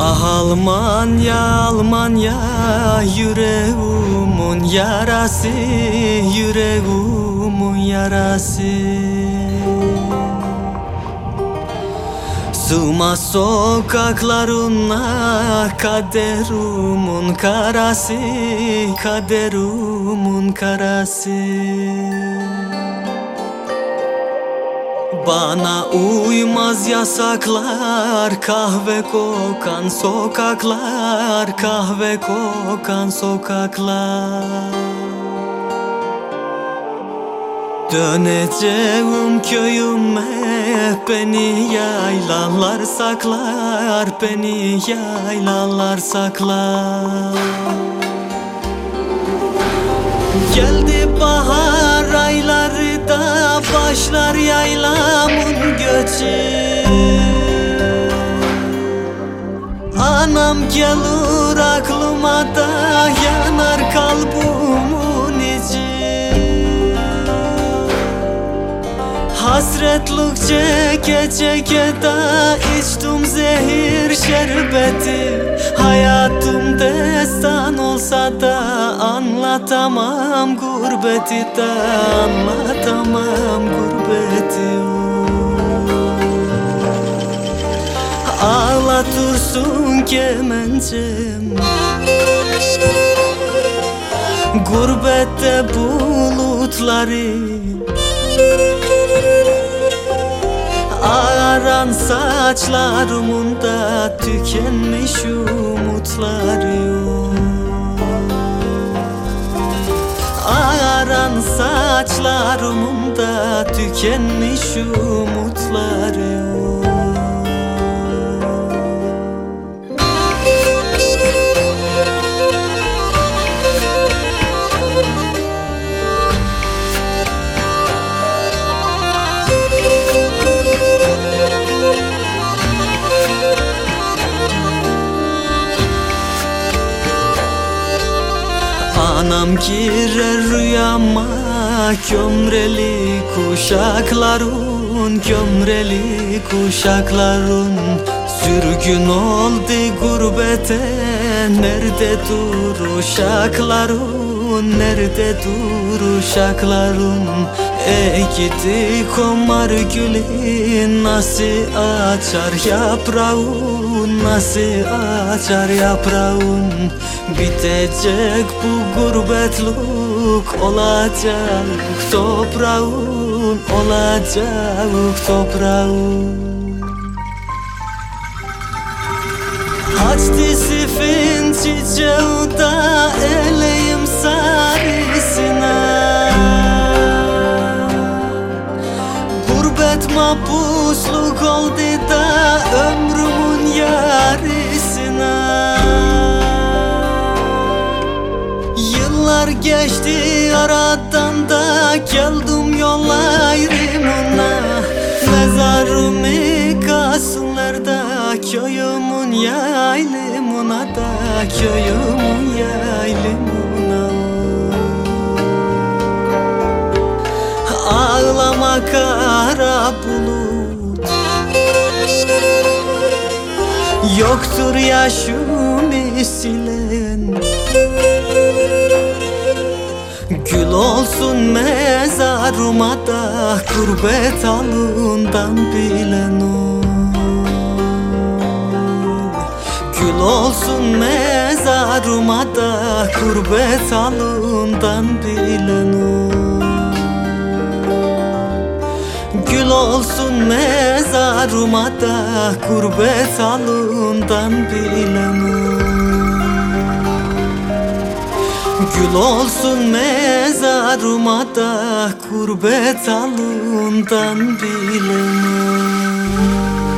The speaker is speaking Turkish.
Ah Almanya Almanya yüreğimin yarası yüreğimin yarası. Sığmaz sokaklarına kaderimin karası kaderimin karası bana uymaz yasaklar Kahve kokan sokaklar Kahve kokan sokaklar. Döneceğim köyüme Beni yaylalar saklar Beni yaylalar saklar. Geldi bahar başlar yaylamın göçü. Anam gelir aklıma da yanar kalbimin içi. Hasretlik çeke çeke da içtim zehir şerbeti. Hayatım destan olsa da anlatamam gurbeti da anlatamam Ağlatırsın kemencem Gurbette bulutları Ağaran saçlarımın tükenmiş umutlarım Ağaran saçlarımın tükenmiş umutlarım Anam girer rüyama Gömreli kuşakların Gömreli kuşakların Sürgün oldu gurbete Nerede dur uşakların Nerede dur uşakların Ey gidi komar gülü Nasıl açar yaprağın Nasıl açar yaprağın? Bitecek bu gurbetlik Olacak toprağın Olacak toprağın. Açtı sifin çiçeği Gurbet mapusluk oldu da ömrümün yarısına. Yıllar geçti aradan da geldim yol ayrımına. Mezarımı kasınlar da köyümün yaylımına da Köyümün yaylımına Ağlama kara bulut. Yoktur yaşımı silen Gül olsun mezarıma da Gurbet alından bilen o. Gül olsun mezarıma da Gurbet alından bilen o Gül olsun mezarıma da Gurbet alından bilen o Gül olsun mezarıma da Gurbet alından bilen o